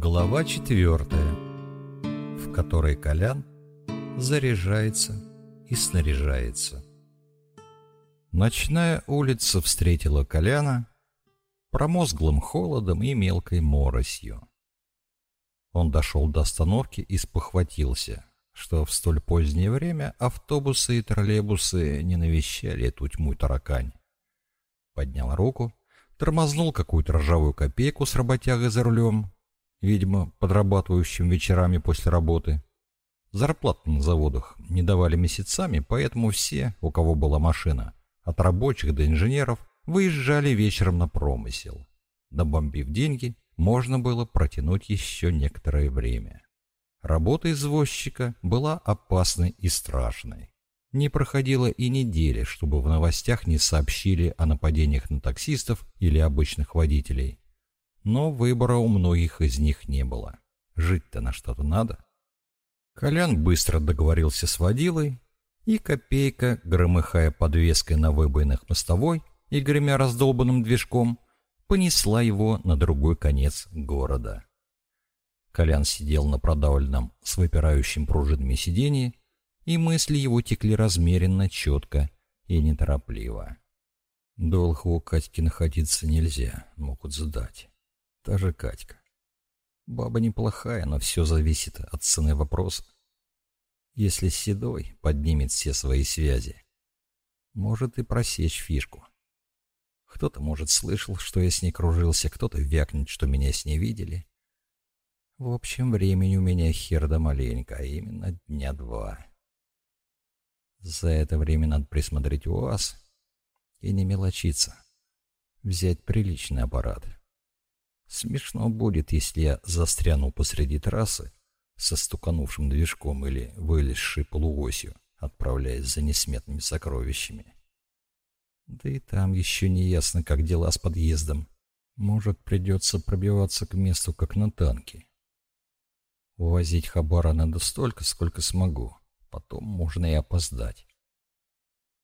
Глава четвертая, в которой Колян заряжается и снаряжается. Ночная улица встретила Коляна промозглым холодом и мелкой моросью. Он дошел до остановки и спохватился, что в столь позднее время автобусы и троллейбусы не навещали эту тьму таракань. Поднял руку, тормознул какую-то ржавую копейку с работягой за рулем, видимо, подрабатывающим вечерами после работы. Зарплату на заводах не давали месяцами, поэтому все, у кого была машина, от рабочих до инженеров, выезжали вечером на промысел. Добомбив деньги, можно было протянуть еще некоторое время. Работа извозчика была опасной и страшной. Не проходило и недели, чтобы в новостях не сообщили о нападениях на таксистов или обычных водителей. Но выбора у многих из них не было. Жить-то на что-то надо. Колян быстро договорился с водилой, и копейка, громыхая подвеской на выбоинах мостовой и гремя раздолбанным движком, понесла его на другой конец города. Колян сидел на продавленном с выпирающим пружинами сиденье, и мысли его текли размеренно, четко и неторопливо. Долго у Катьки находиться нельзя, могут сдать. Та же Катька. Баба неплохая, но все зависит от цены вопроса. Если Седой поднимет все свои связи, может и просечь фишку. Кто-то, может, слышал, что я с ней кружился, кто-то вякнет, что меня с ней видели. В общем, времени у меня хер да маленько, а именно дня два. За это время надо присмотреть УАЗ и не мелочиться. Взять приличный аппарат. Смешно будет, если я застряну посреди трассы со стуканувшим движком или вылезшей полуосью, отправляясь за несметными сокровищами. Да и там еще не ясно, как дела с подъездом. Может, придется пробиваться к месту, как на танке. Увозить хабара надо столько, сколько смогу. Потом можно и опоздать.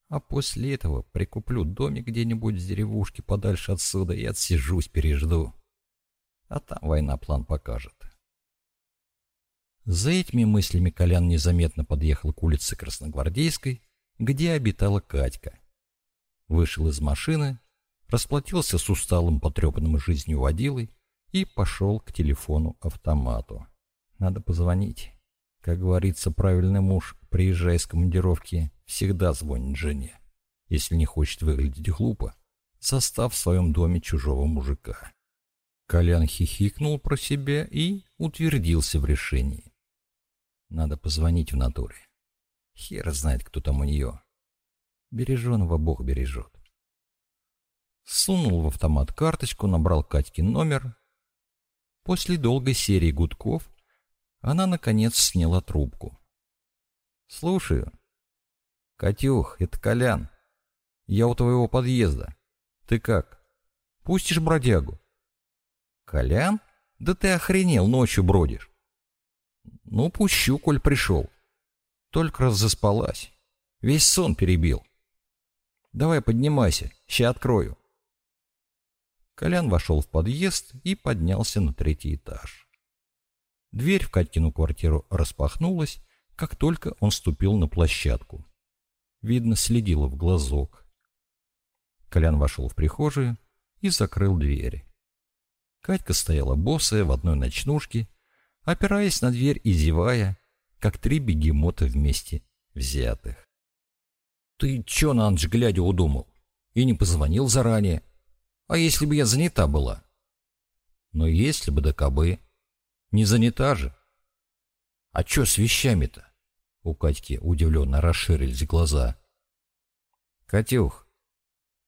А после этого прикуплю домик где-нибудь с деревушки подальше отсюда и отсижусь, пережду. А там война план покажет. За этими мыслями Колян незаметно подъехал к улице Красногвардейской, где обитала Катька. Вышел из машины, расплатился с усталым потрепанным жизнью водилой и пошел к телефону-автомату. Надо позвонить. Как говорится, правильный муж, приезжая из командировки, всегда звонит жене. Если не хочет выглядеть глупо, состав в своем доме чужого мужика. Колян хихикнул про себя и утвердился в решении. Надо позвонить в натуре. Хер знает, кто там у нее. Береженого Бог бережет. Сунул в автомат карточку, набрал Катькин номер. После долгой серии гудков она, наконец, сняла трубку. «Слушаю. Катюх, это Колян. Я у твоего подъезда. Ты как? Пустишь бродягу?» «Колян? Да ты охренел, ночью бродишь». «Ну, пущу, коль пришел. Только раз заспалась. Весь сон перебил. Давай поднимайся, ща открою». Колян вошел в подъезд и поднялся на третий этаж. Дверь в Катькину квартиру распахнулась, как только он ступил на площадку. Видно, следила в глазок. Колян вошел в прихожую и закрыл дверь. Катька стояла босая в одной ночнушке, опираясь на дверь и зевая, как три бегемота вместе взятых. «Ты чё на ночь глядя удумал? И не позвонил заранее? А если бы я занята была?» «Но если бы да кабы. Не занята же». «А чё с вещами-то?» У Катьки удивленно расширились глаза. «Катюх,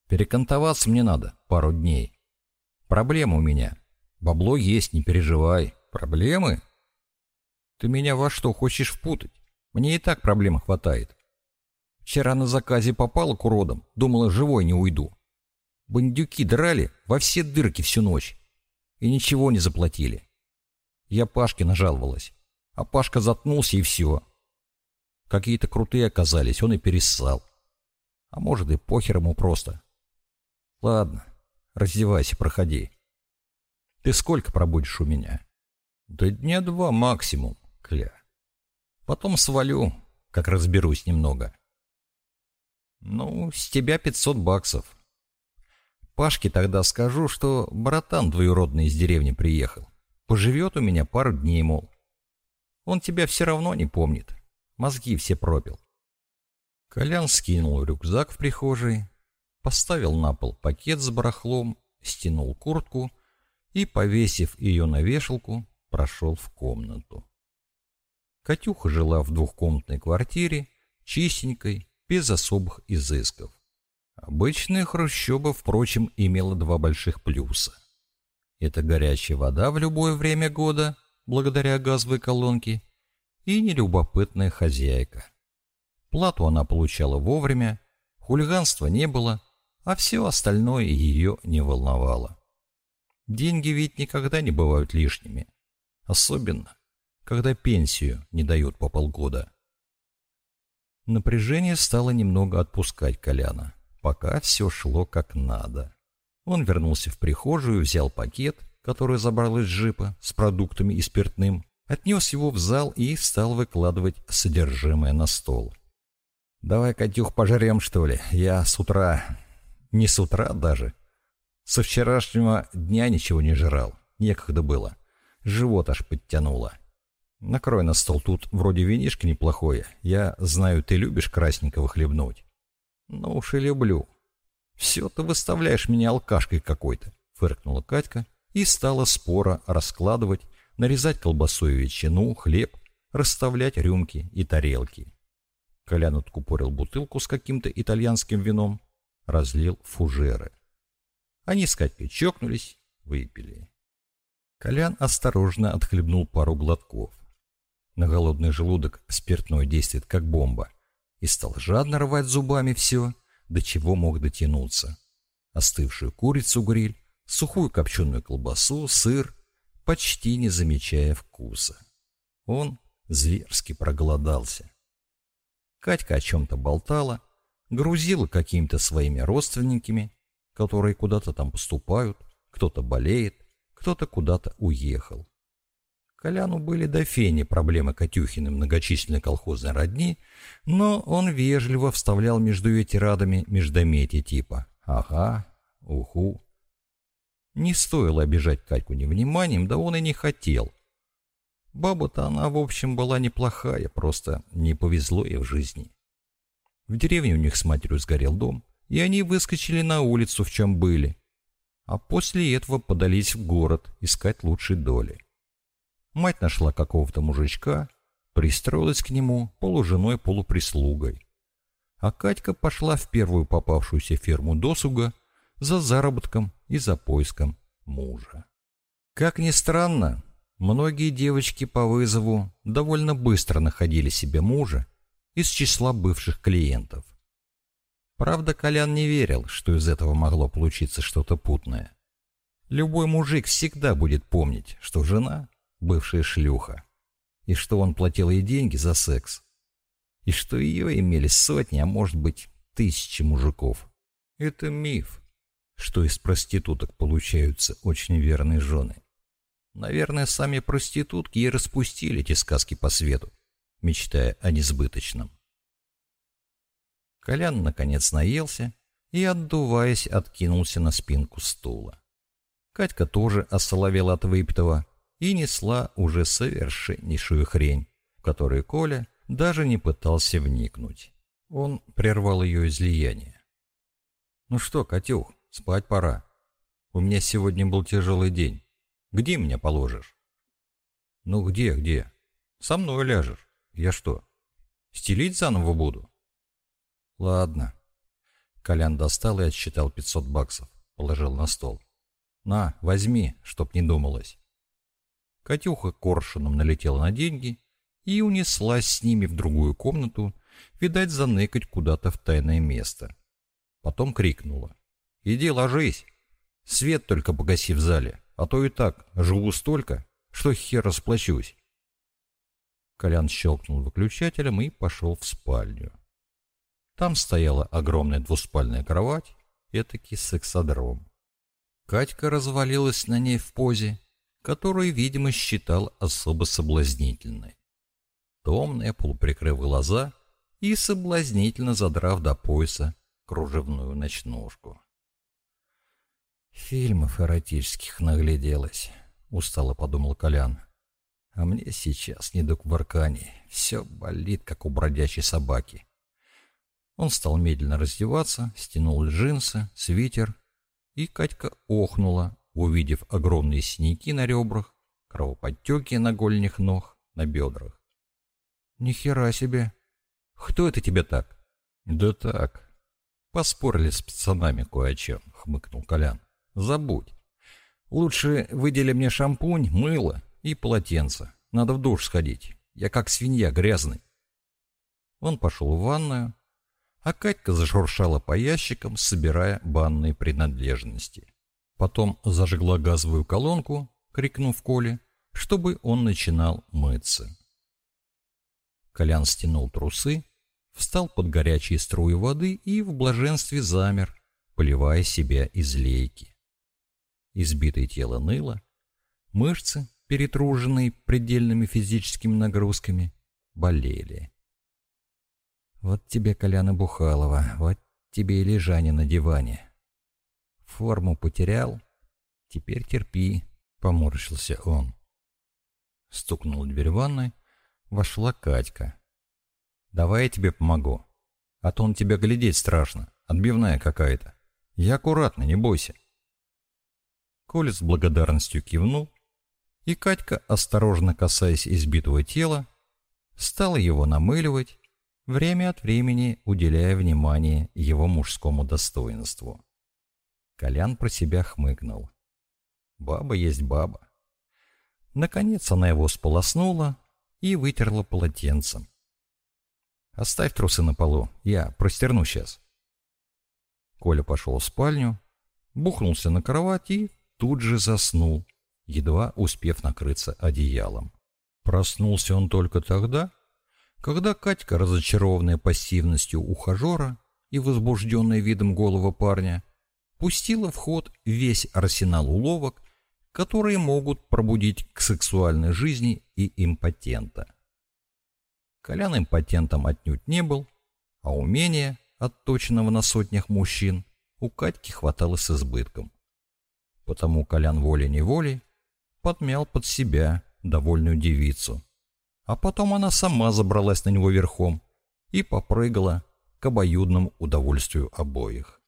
перекантоваться мне надо пару дней. Проблема у меня. Бабло есть, не переживай. Проблемы? Ты меня во что хочешь впутать? Мне и так проблем хватает. Вчера на заказе попала к уродам, думала, живой не уйду. Бандюки драли во все дырки всю ночь. И ничего не заплатили. Я Пашке нажаловалась. А Пашка заткнулся и все. Какие-то крутые оказались, он и перессал. А может и похер ему просто. Ладно, раздевайся, проходи. Ты сколько пробудешь у меня? Да дня два максимум, Кля. Потом свалю, как разберусь немного. Ну, с тебя пятьсот баксов. Пашке тогда скажу, что братан двоюродный из деревни приехал. Поживет у меня пару дней, мол. Он тебя все равно не помнит. Мозги все пропил. Колян скинул рюкзак в прихожей, поставил на пол пакет с барахлом, стянул куртку и, повесив ее на вешалку, прошел в комнату. Катюха жила в двухкомнатной квартире, чистенькой, без особых изысков. Обычная хрущоба, впрочем, имела два больших плюса. Это горячая вода в любое время года, благодаря газовой колонке, и нелюбопытная хозяйка. Плату она получала вовремя, хулиганства не было, а все остальное ее не волновало. Деньги ведь никогда не бывают лишними, особенно, когда пенсию не дают по полгода. Напряжение стало немного отпускать Коляна, пока все шло как надо. Он вернулся в прихожую, взял пакет, который забрал из джипа с продуктами и спиртным, отнес его в зал и стал выкладывать содержимое на стол. «Давай, Катюх, пожрем, что ли? Я с утра... Не с утра даже. Со вчерашнего дня ничего не жрал. Некогда было. Живот аж подтянуло. Накрой на стол, тут вроде винишко неплохое. Я знаю, ты любишь красненького хлебнуть. Ну уж и люблю. Все ты выставляешь меня алкашкой какой-то, фыркнула Катька и стала спора раскладывать, нарезать колбасу и ветчину, хлеб, расставлять рюмки и тарелки. Колян откупорил бутылку с каким-то итальянским вином, разлил фужеры. Они с Катькой чокнулись, выпили. Колян осторожно отхлебнул пару глотков. На голодный желудок спиртное действует как бомба. И стал жадно рвать зубами все, до чего мог дотянуться. Остывшую курицу гриль, сухую копченую колбасу, сыр, почти не замечая вкуса. Он зверски проголодался. Катька о чем-то болтала, грузила какими-то своими родственниками, которые куда-то там поступают, кто-то болеет, кто-то куда-то уехал. Коляну были до фени проблемы Катюхиной многочисленной колхозной родни, но он вежливо вставлял между эти радами междометия типа «ага», «уху». Не стоило обижать Катьку невниманием, да он и не хотел. Баба-то она, в общем, была неплохая, просто не повезло ей в жизни. В деревне у них с матерью сгорел дом, и они выскочили на улицу, в чем были. А после этого подались в город искать лучшей доли. Мать нашла какого-то мужичка, пристроилась к нему полуженой-полуприслугой. А Катька пошла в первую попавшуюся ферму досуга за заработком и за поиском мужа. Как ни странно, Многие девочки по вызову довольно быстро находили себе мужа из числа бывших клиентов. Правда, Колян не верил, что из этого могло получиться что-то путное. Любой мужик всегда будет помнить, что жена — бывшая шлюха, и что он платил ей деньги за секс, и что ее имели сотни, а может быть, тысячи мужиков. Это миф, что из проституток получаются очень верные жены. Наверное, сами проститутки и распустили эти сказки по свету, мечтая о несбыточном. Колян, наконец, наелся и, отдуваясь, откинулся на спинку стула. Катька тоже осоловела от выпитого и несла уже совершеннейшую хрень, в которую Коля даже не пытался вникнуть. Он прервал ее излияние. «Ну что, Катюх, спать пора. У меня сегодня был тяжелый день. Где меня положишь? Ну где, где? Со мной ляжешь. Я что, стелить заново буду? Ладно. Колян достал и отсчитал 500 баксов. Положил на стол. На, возьми, чтоб не думалось. Катюха коршуном налетела на деньги и унеслась с ними в другую комнату, видать, заныкать куда-то в тайное место. Потом крикнула. «Иди ложись! Свет только погаси в зале!» А то и так живу столько, что хер расплачусь. Колян щелкнул выключателем и пошел в спальню. Там стояла огромная двуспальная кровать, этакий сексодром. Катька развалилась на ней в позе, которую, видимо, считал особо соблазнительной. Томная, полуприкрыв глаза и соблазнительно задрав до пояса кружевную ночнушку. «Фильмов эротических нагляделась», — устало подумал Колян. «А мне сейчас не до кувырканий. Все болит, как у бродячей собаки». Он стал медленно раздеваться, стянул джинсы, свитер, и Катька охнула, увидев огромные синяки на ребрах, кровоподтеки на гольных ног, на бедрах. «Ни хера себе! Кто это тебе так?» «Да так. Поспорили с пацанами кое о чем», — хмыкнул Колян. «Забудь. Лучше выдели мне шампунь, мыло и полотенце. Надо в душ сходить. Я как свинья грязный». Он пошел в ванную, а Катька зашуршала по ящикам, собирая банные принадлежности. Потом зажгла газовую колонку, крикнув Коле, чтобы он начинал мыться. Колян стянул трусы, встал под горячие струи воды и в блаженстве замер, поливая себя из лейки. Избитое тело ныло, мышцы, перетруженные предельными физическими нагрузками, болели. Вот тебе, Коляна Бухалова, вот тебе и лежание на диване. Форму потерял, теперь терпи, поморщился он. Стукнул дверь ванной, вошла Катька. Давай я тебе помогу, а то он тебя глядеть страшно, отбивная какая-то. Я аккуратно, не бойся. Коля с благодарностью кивнул, и Катька, осторожно касаясь избитого тела, стала его намыливать, время от времени уделяя внимание его мужскому достоинству. Колян про себя хмыкнул. Баба есть баба. Наконец она его сполоснула и вытерла полотенцем. «Оставь трусы на полу, я простерну сейчас». Коля пошел в спальню, бухнулся на кровать и тут же заснул, едва успев накрыться одеялом. Проснулся он только тогда, когда Катька, разочарованная пассивностью ухажера и возбужденная видом голого парня, пустила в ход весь арсенал уловок, которые могут пробудить к сексуальной жизни и импотента. Колян импотентом отнюдь не был, а умения, отточенного на сотнях мужчин, у Катьки хватало с избытком. Потому Колян волей-неволей подмял под себя довольную девицу, а потом она сама забралась на него верхом и попрыгала к обоюдному удовольствию обоих.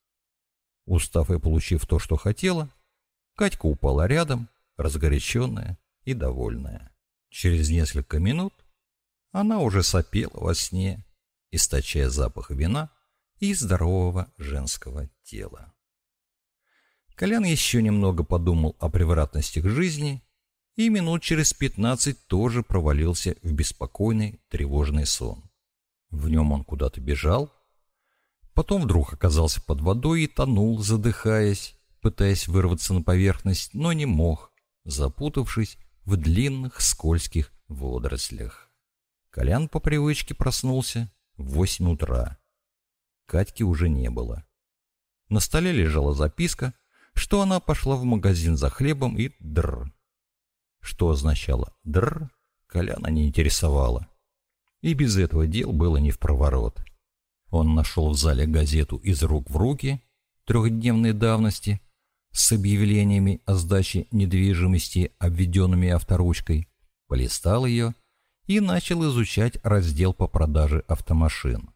Устав и получив то, что хотела, Катька упала рядом, разгоряченная и довольная. Через несколько минут она уже сопела во сне, источая запах вина и здорового женского тела. Колян еще немного подумал о превратностях жизни и минут через пятнадцать тоже провалился в беспокойный, тревожный сон. В нем он куда-то бежал, потом вдруг оказался под водой и тонул, задыхаясь, пытаясь вырваться на поверхность, но не мог, запутавшись в длинных скользких водорослях. Колян по привычке проснулся в восемь утра. Катьки уже не было. На столе лежала записка, что она пошла в магазин за хлебом и др что означало «др», Коляна не интересовало. И без этого дел было не в проворот. Он нашел в зале газету «Из рук в руки» трехдневной давности с объявлениями о сдаче недвижимости, обведенными авторучкой, полистал ее и начал изучать раздел по продаже автомашин.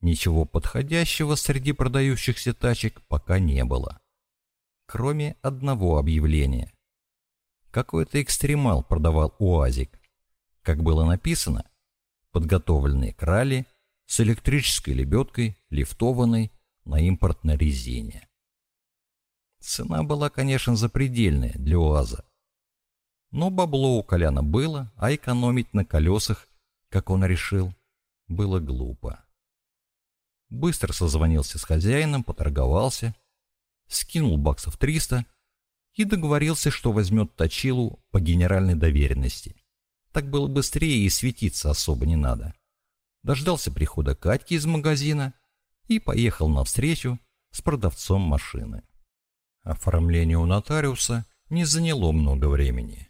Ничего подходящего среди продающихся тачек пока не было. Кроме одного объявления. Какой-то экстремал продавал УАЗик. Как было написано, подготовленные крали с электрической лебедкой, лифтованной на импортной резине. Цена была, конечно, запредельная для УАЗа. Но бабло у Коляна было, а экономить на колесах, как он решил, было глупо. Быстро созвонился с хозяином, поторговался, скинул баксов триста и договорился, что возьмет точилу по генеральной доверенности. Так было быстрее и светиться особо не надо. Дождался прихода Катьки из магазина и поехал навстречу с продавцом машины. Оформление у нотариуса не заняло много времени.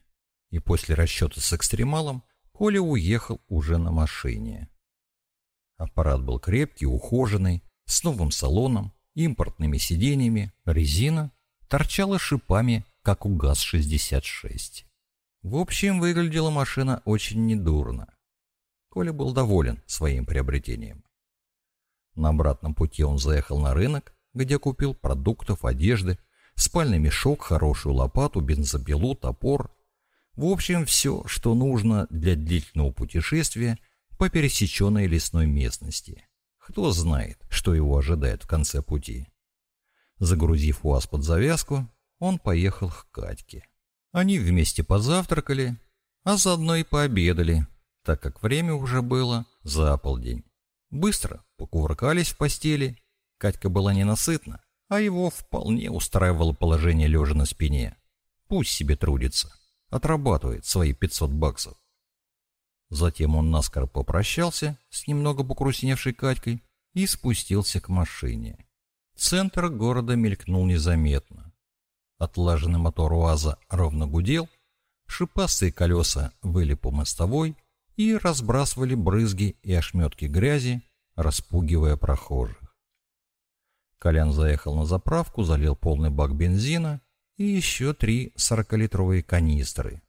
И после расчета с экстремалом Коля уехал уже на машине. Аппарат был крепкий, ухоженный, с новым салоном, импортными сиденьями, резина торчала шипами, как у ГАЗ-66. В общем, выглядела машина очень недурно. Коля был доволен своим приобретением. На обратном пути он заехал на рынок, где купил продуктов, одежды, спальный мешок, хорошую лопату, бензопилу, топор. В общем, все, что нужно для длительного путешествия по пересеченной лесной местности. Кто знает, что его ожидает в конце пути. Загрузив УАЗ под завязку, он поехал к Катьке. Они вместе позавтракали, а заодно и пообедали, так как время уже было за полдень. Быстро покувыркались в постели. Катька была ненасытна, а его вполне устраивало положение лежа на спине. Пусть себе трудится, отрабатывает свои 500 баксов. Затем он наскоро попрощался с немного покрустневшей Катькой и спустился к машине. Центр города мелькнул незаметно. Отлаженный мотор УАЗа ровно гудел, шипастые колеса выли по мостовой и разбрасывали брызги и ошметки грязи, распугивая прохожих. Колян заехал на заправку, залил полный бак бензина и еще три сорокалитровые канистры.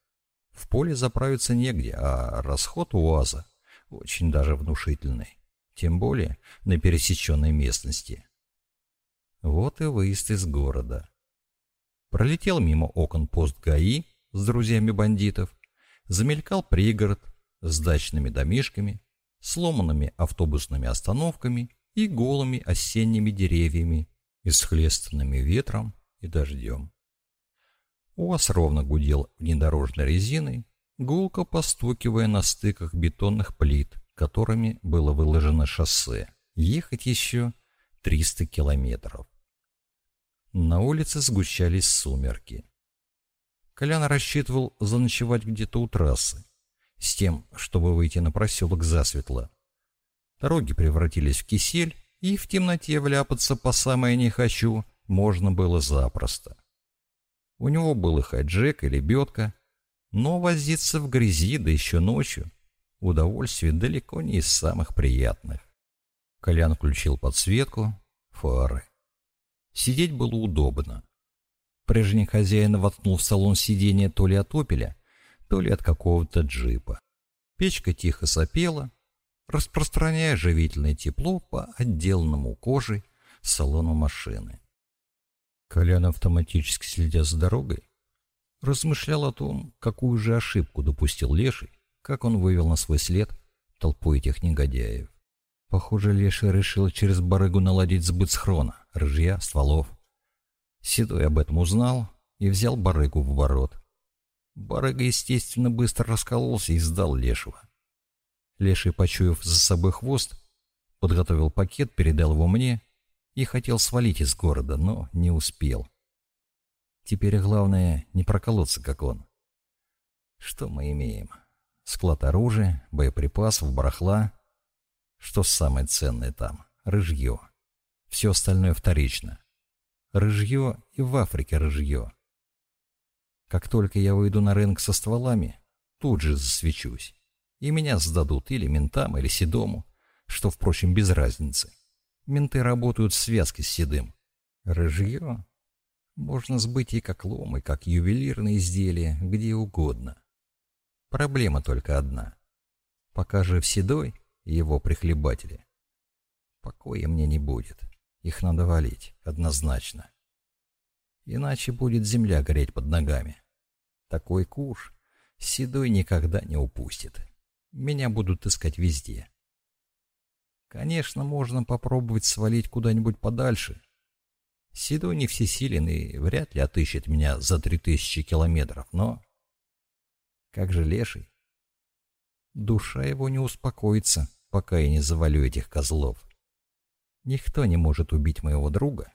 В поле заправиться негде, а расход УАЗа очень даже внушительный, тем более на пересеченной местности. Вот и выезд из города. Пролетел мимо окон пост ГАИ с друзьями бандитов, замелькал пригород с дачными домишками, сломанными автобусными остановками и голыми осенними деревьями, исхлестанными ветром и дождем. УАЗ ровно гудел внедорожной резиной, гулко постукивая на стыках бетонных плит, которыми было выложено шоссе. Ехать еще 300 километров. На улице сгущались сумерки. Колян рассчитывал заночевать где-то у трассы, с тем, чтобы выйти на проселок засветло. Дороги превратились в кисель, и в темноте вляпаться по самое не хочу можно было запросто. У него был и хаджек, и лебедка, но возиться в грязи, да еще ночью, удовольствие далеко не из самых приятных. Колян включил подсветку, фары. Сидеть было удобно. Прежний хозяин воткнул в салон сиденья то ли от опеля, то ли от какого-то джипа. Печка тихо сопела, распространяя живительное тепло по отделанному кожей салону машины. Колян, автоматически следя за дорогой, размышлял о том, какую же ошибку допустил Леший, как он вывел на свой след толпу этих негодяев. Похоже, Леший решил через барыгу наладить сбыт схрона, рыжья, стволов. Седой об этом узнал и взял барыгу в ворот. Барыга, естественно, быстро раскололся и сдал Лешего. Леший, почуяв за собой хвост, подготовил пакет, передал его мне и хотел свалить из города, но не успел. Теперь главное не проколоться, как он. Что мы имеем? Склад оружия, боеприпасов, барахла. Что самое ценное там? Рыжье. Все остальное вторично. Рыжье и в Африке рыжье. Как только я выйду на рынок со стволами, тут же засвечусь и меня сдадут или ментам, или седому, что, впрочем, без разницы. Менты работают в связке с седым. Рыжье можно сбыть и как лом, и как ювелирные изделия, где угодно. Проблема только одна. Пока жив седой и его прихлебатели, покоя мне не будет. Их надо валить, однозначно. Иначе будет земля гореть под ногами. Такой куш седой никогда не упустит. Меня будут искать везде. Конечно, можно попробовать свалить куда-нибудь подальше. Сидо не всесилен и вряд ли отыщет меня за три тысячи километров, но... Как же леший? Душа его не успокоится, пока я не завалю этих козлов. Никто не может убить моего друга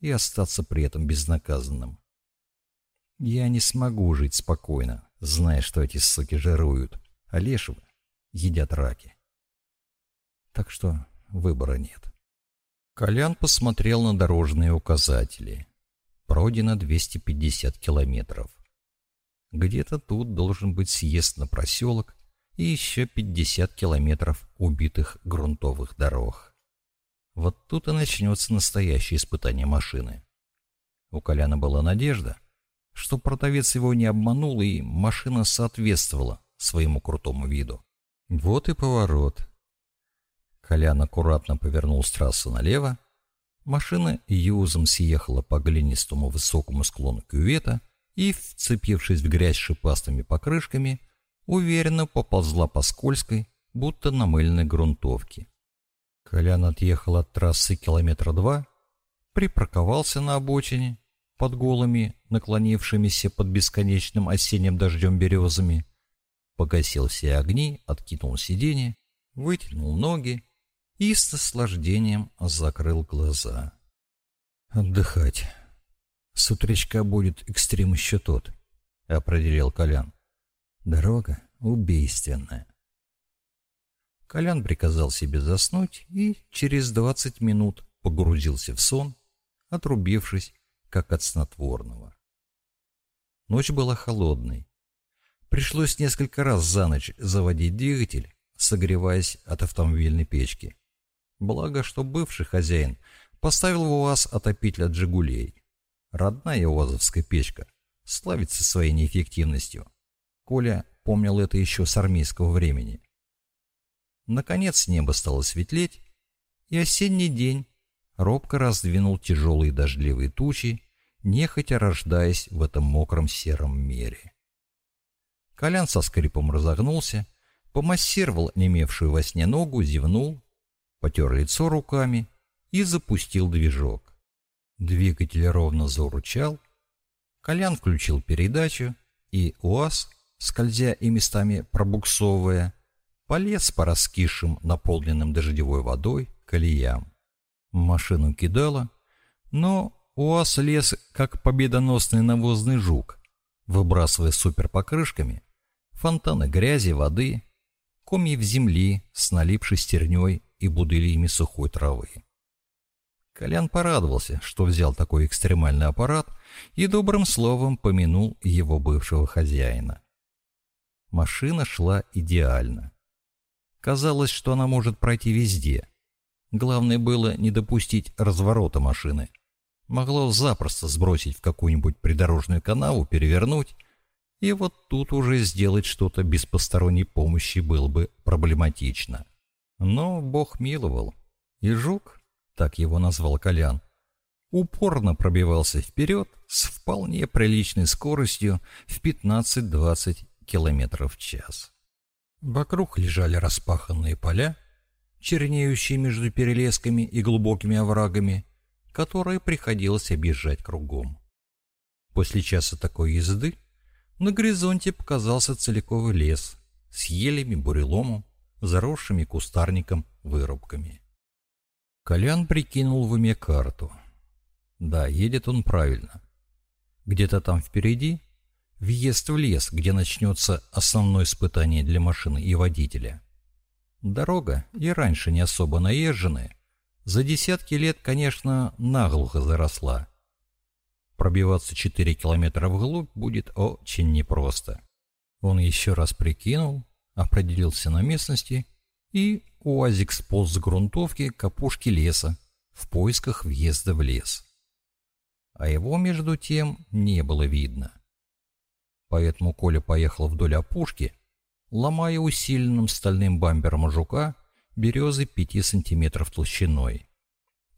и остаться при этом безнаказанным. Я не смогу жить спокойно, зная, что эти суки жируют, а лешего едят раки. Так что выбора нет. Колян посмотрел на дорожные указатели. пройдено 250 километров. Где-то тут должен быть съезд на проселок и еще 50 километров убитых грунтовых дорог. Вот тут и начнется настоящее испытание машины. У Коляна была надежда, что продавец его не обманул и машина соответствовала своему крутому виду. Вот и поворот. Колян аккуратно повернул с трассы налево. Машина юзом съехала по глинистому высокому склону кювета и, вцепившись в грязь шипастыми покрышками, уверенно поползла по скользкой, будто на мыльной грунтовке. Колян отъехал от трассы километра два, припарковался на обочине под голыми, наклонившимися под бесконечным осенним дождем березами, погасил все огни, откинул сиденье, вытянул ноги и с наслаждением закрыл глаза. «Отдыхать. С утречка будет экстрим еще тот», — определил Колян. «Дорога убийственная». Колян приказал себе заснуть и через двадцать минут погрузился в сон, отрубившись, как от снотворного. Ночь была холодной. Пришлось несколько раз за ночь заводить двигатель, согреваясь от автомобильной печки. Благо, что бывший хозяин поставил в УАЗ отопитель от «Жигулей». Родная УАЗовская печка славится своей неэффективностью. Коля помнил это еще с армейского времени. Наконец небо стало светлеть, и осенний день робко раздвинул тяжелые дождливые тучи, нехотя рождаясь в этом мокром сером мире. Колян со скрипом разогнулся, помассировал немевшую во сне ногу, зевнул, потер лицо руками и запустил движок. Двигатель ровно заурчал, Колян включил передачу, и УАЗ, скользя и местами пробуксовывая, полез по раскисшим, наполненным дождевой водой, колеям. Машину кидало, но УАЗ лез, как победоносный навозный жук, выбрасывая суперпокрышками фонтаны грязи, воды, комьев земли с налипшей стерней и будылями сухой травы. Колян порадовался, что взял такой экстремальный аппарат и добрым словом помянул его бывшего хозяина. Машина шла идеально. Казалось, что она может пройти везде. Главное было не допустить разворота машины. Могло запросто сбросить в какую-нибудь придорожную канаву, перевернуть, и вот тут уже сделать что-то без посторонней помощи было бы проблематично. Но Бог миловал. И жук, так его назвал Колян, упорно пробивался вперед с вполне приличной скоростью в 15-20 км в час. Вокруг лежали распаханные поля, чернеющие между перелесками и глубокими оврагами, которые приходилось объезжать кругом. После часа такой езды на горизонте показался целиковый лес с елями, буреломом, заросшими кустарником вырубками. Колян прикинул в уме карту. Да, едет он правильно. Где-то там впереди въезд в лес, где начнется основное испытание для машины и водителя. Дорога и раньше не особо наезженная, за десятки лет, конечно, наглухо заросла. Пробиваться 4 километра вглубь будет очень непросто. Он еще раз прикинул, определился на местности, и УАЗик сполз с грунтовки к опушке леса в поисках въезда в лес. А его, между тем, не было видно. Поэтому Коля поехал вдоль опушки, ломая усиленным стальным бампером жука березы пяти сантиметров толщиной.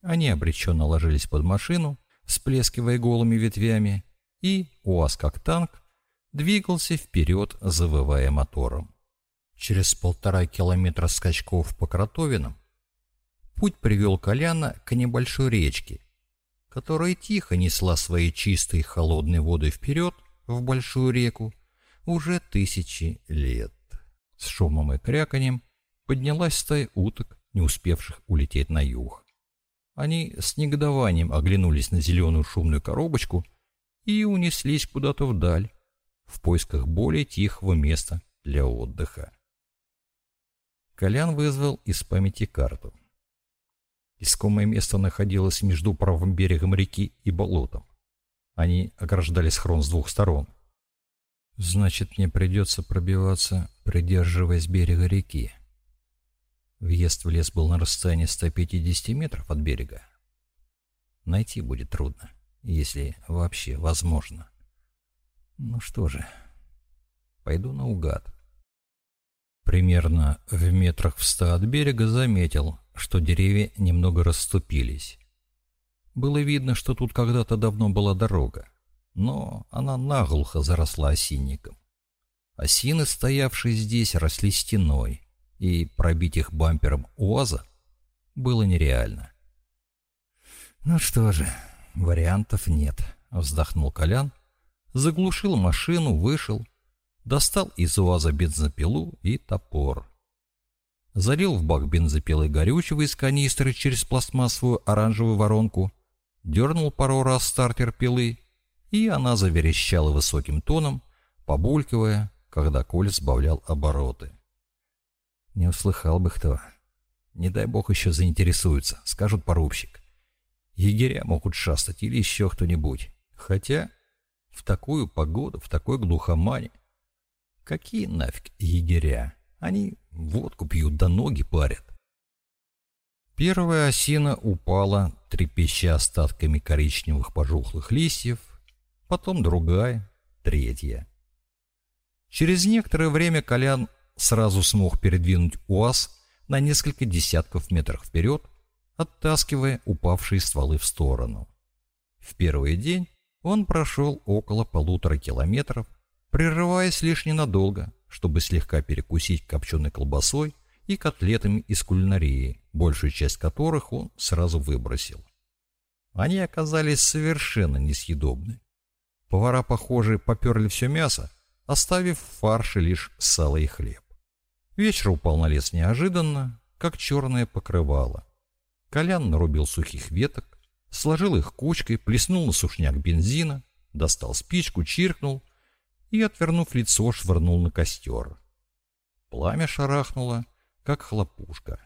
Они обреченно ложились под машину, всплескивая голыми ветвями, и УАЗ как танк двигался вперед, завывая мотором. Через полтора километра скачков по кротовинам путь привел Коляна к небольшой речке, которая тихо несла свои чистые холодные воды вперед в большую реку уже тысячи лет. С шумом и кряканьем поднялась стая уток, не успевших улететь на юг. Они с негодованием оглянулись на зеленую шумную коробочку и унеслись куда-то вдаль, в поисках более тихого места для отдыха. Колян вызвал из памяти карту. Искомое место находилось между правым берегом реки и болотом. Они ограждали схрон с двух сторон. Значит, мне придется пробиваться, придерживаясь берега реки. Въезд в лес был на расстоянии 150 метров от берега. Найти будет трудно, если вообще возможно. Ну что же, пойду наугад. Примерно в метрах в ста от берега заметил, что деревья немного расступились. Было видно, что тут когда-то давно была дорога, но она наглухо заросла осинником. Осины, стоявшие здесь, росли стеной, и пробить их бампером УАЗа было нереально. «Ну что же, вариантов нет», — вздохнул Колян, заглушил машину, вышел, достал из УАЗа бензопилу и топор. Залил в бак бензопилы горючего из канистры через пластмассовую оранжевую воронку, дернул пару раз стартер пилы, и она заверещала высоким тоном, побулькивая, когда Коль сбавлял обороты. Не услыхал бы кто. Не дай бог еще заинтересуются, скажут порубщик. Егеря могут шастать или еще кто-нибудь. Хотя в такую погоду, в такой глухомане. Какие нафиг егеря? Они водку пьют да ноги парят. Первая осина упала, трепеща остатками коричневых пожухлых листьев, потом другая, третья. Через некоторое время Колян сразу смог передвинуть УАЗ на несколько десятков метров вперед, оттаскивая упавшие стволы в сторону. В первый день он прошел около полутора километров, прерываясь лишь ненадолго, чтобы слегка перекусить копченой колбасой и котлетами из кулинарии, большую часть которых он сразу выбросил. Они оказались совершенно несъедобны. Повара, похоже, поперли все мясо, оставив в фарше лишь сало и хлеб. Вечер упал на лес неожиданно, как черное покрывало. Колян нарубил сухих веток, сложил их кучкой, плеснул на сушняк бензина, достал спичку, чиркнул и, отвернув лицо, швырнул на костер. Пламя шарахнуло, как хлопушка.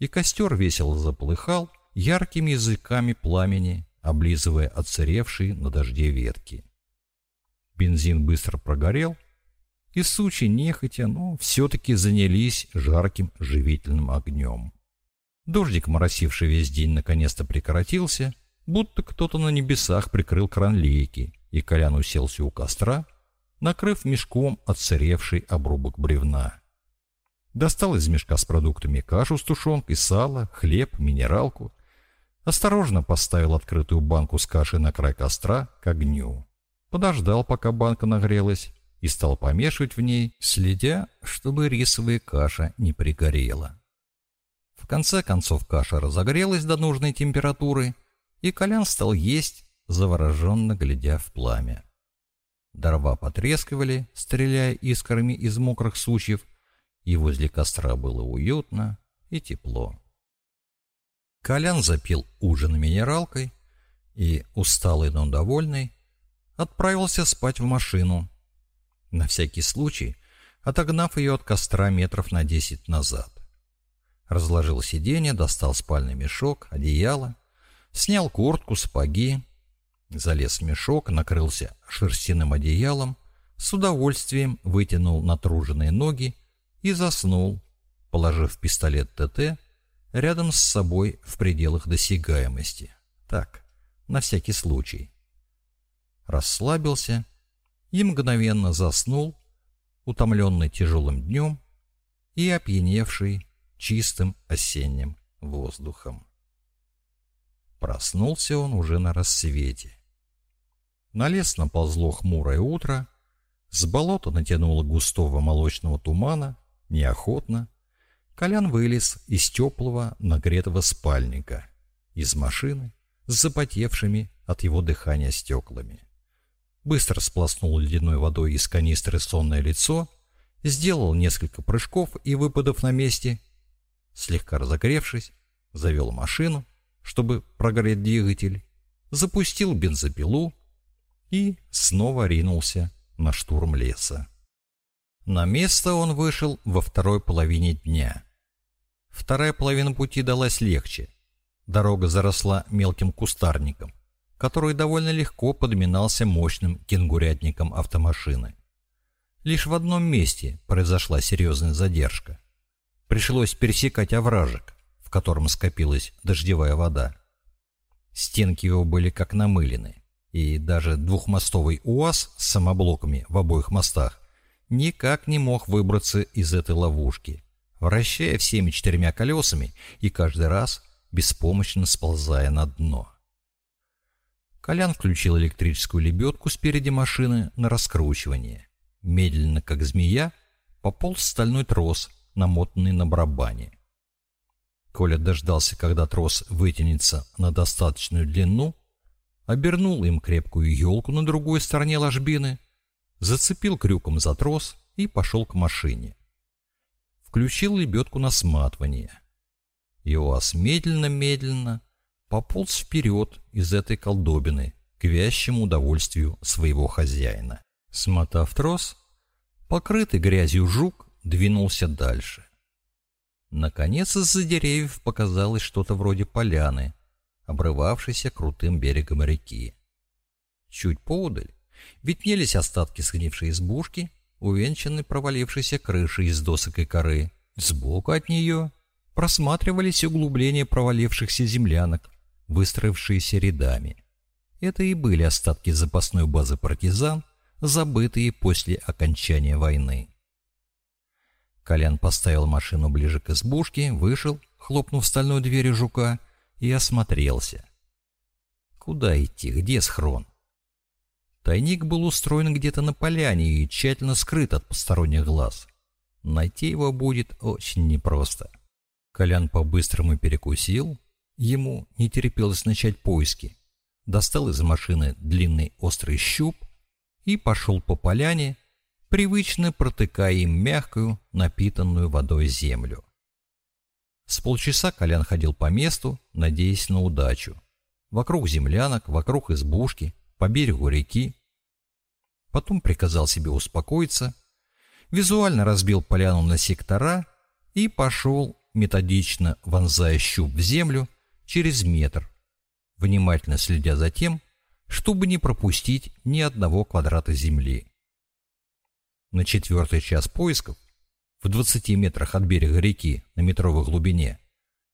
И костер весело заплыхал яркими языками пламени, облизывая отсыревшие на дожде ветки. Бензин быстро прогорел, и сучи нехотя, но все-таки занялись жарким живительным огнем. Дождик, моросивший весь день, наконец-то прекратился, будто кто-то на небесах прикрыл кран лейки, и Колян уселся у костра, накрыв мешком отсыревший обрубок бревна. Достал из мешка с продуктами кашу с тушенкой, сало, хлеб, минералку. Осторожно поставил открытую банку с кашей на край костра к огню. Подождал, пока банка нагрелась, и стал помешивать в ней, следя, чтобы рисовая каша не пригорела. В конце концов каша разогрелась до нужной температуры, и Колян стал есть, завороженно глядя в пламя. Дрова потрескивали, стреляя искрами из мокрых сучьев, и возле костра было уютно и тепло. Колян запил ужин минералкой и, усталый, но довольный, отправился спать в машину, на всякий случай отогнав ее от костра метров на десять назад. Разложил сиденье, достал спальный мешок, одеяло, снял куртку, сапоги, залез в мешок, накрылся шерстяным одеялом, с удовольствием вытянул натруженные ноги и заснул, положив пистолет ТТ рядом с собой в пределах досягаемости. Так, на всякий случай. Расслабился и мгновенно заснул, утомленный тяжелым днем и опьяневший чистым осенним воздухом. Проснулся он уже на рассвете. На лес наползло хмурое утро, с болота натянуло густого молочного тумана, неохотно. Колян вылез из теплого нагретого спальника, из машины с запотевшими от его дыхания стеклами быстро сплоснул ледяной водой из канистры сонное лицо, сделал несколько прыжков и, выпадав на месте, слегка разогревшись, завел машину, чтобы прогреть двигатель, запустил бензопилу и снова ринулся на штурм леса. На место он вышел во второй половине дня. Вторая половина пути далась легче. Дорога заросла мелким кустарником, который довольно легко подминался мощным кенгурятником автомашины. Лишь в одном месте произошла серьезная задержка. Пришлось пересекать овражек, в котором скопилась дождевая вода. Стенки его были как намылены, и даже двухмостовый УАЗ с самоблоками в обоих мостах никак не мог выбраться из этой ловушки, вращая всеми четырьмя колесами и каждый раз беспомощно сползая на дно. Колян включил электрическую лебедку спереди машины на раскручивание. Медленно, как змея, пополз стальной трос, намотанный на барабане. Коля дождался, когда трос вытянется на достаточную длину, обернул им крепкую елку на другой стороне ложбины, зацепил крюком за трос и пошел к машине. Включил лебедку на сматывание. Иоас медленно-медленно пополз вперед из этой колдобины к вящему удовольствию своего хозяина. Смотав трос, покрытый грязью жук двинулся дальше. Наконец из-за деревьев показалось что-то вроде поляны, обрывавшейся крутым берегом реки. Чуть поудаль виднелись остатки сгнившей избушки, увенчанной провалившейся крышей из досок и коры. Сбоку от нее просматривались углубления провалившихся землянок, выстроившиеся рядами. Это и были остатки запасной базы партизан, забытые после окончания войны. Колян поставил машину ближе к избушке, вышел, хлопнув стальной дверью жука, и осмотрелся. Куда идти, где схрон? Тайник был устроен где-то на поляне и тщательно скрыт от посторонних глаз. Найти его будет очень непросто. Колян по-быстрому перекусил, Ему не терпелось начать поиски. Достал из машины длинный острый щуп и пошел по поляне, привычно протыкая им мягкую, напитанную водой землю. С полчаса Колян ходил по месту, надеясь на удачу. Вокруг землянок, вокруг избушки, по берегу реки. Потом приказал себе успокоиться, визуально разбил поляну на сектора и пошел, методично вонзая щуп в землю, через метр, внимательно следя за тем, чтобы не пропустить ни одного квадрата земли. На четвертый час поисков, в 20 метрах от берега реки на метровой глубине,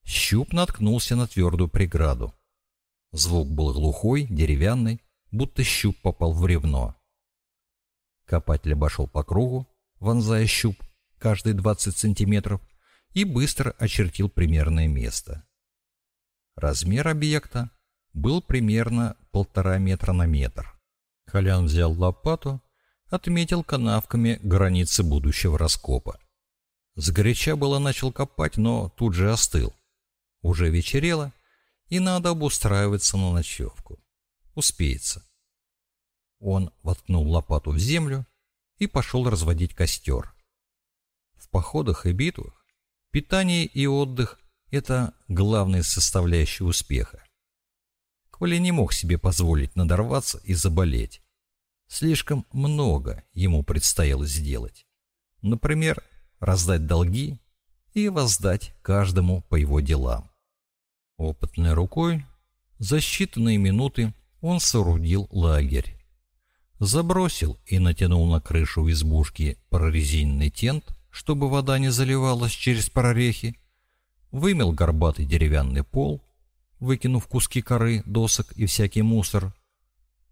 щуп наткнулся на твердую преграду. Звук был глухой, деревянный, будто щуп попал в ревно. Копатель обошел по кругу, вонзая щуп каждые 20 сантиметров, и быстро очертил примерное место. Размер объекта был примерно полтора метра на метр. Колян взял лопату, отметил канавками границы будущего раскопа. Сгоряча было начал копать, но тут же остыл. Уже вечерело, и надо обустраиваться на ночевку. Успеется. Он воткнул лопату в землю и пошел разводить костер. В походах и битвах питание и отдых это главная составляющая успеха. Коля не мог себе позволить надорваться и заболеть. Слишком много ему предстояло сделать. Например, раздать долги и воздать каждому по его делам. Опытной рукой за считанные минуты он соорудил лагерь. Забросил и натянул на крышу избушки прорезиненный тент, чтобы вода не заливалась через прорехи, вымел горбатый деревянный пол, выкинув куски коры, досок и всякий мусор,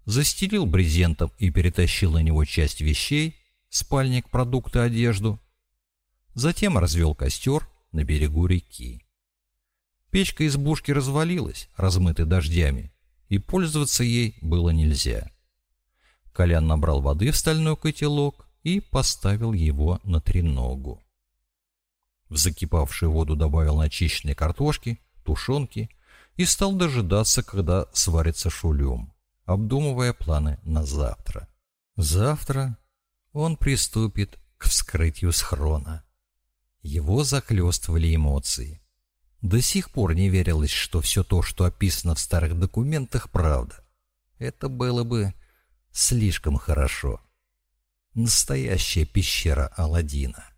застелил брезентом и перетащил на него часть вещей, спальник, продукты, одежду. Затем развел костер на берегу реки. Печка избушки развалилась, размытой дождями, и пользоваться ей было нельзя. Колян набрал воды в стальной котелок и поставил его на треногу. В закипавшую воду добавил начищенной картошки, тушенки и стал дожидаться, когда сварится шулем, обдумывая планы на завтра. Завтра он приступит к вскрытию схрона. Его захлестывали эмоции. До сих пор не верилось, что все то, что описано в старых документах, правда. Это было бы слишком хорошо. Настоящая пещера Аладдина.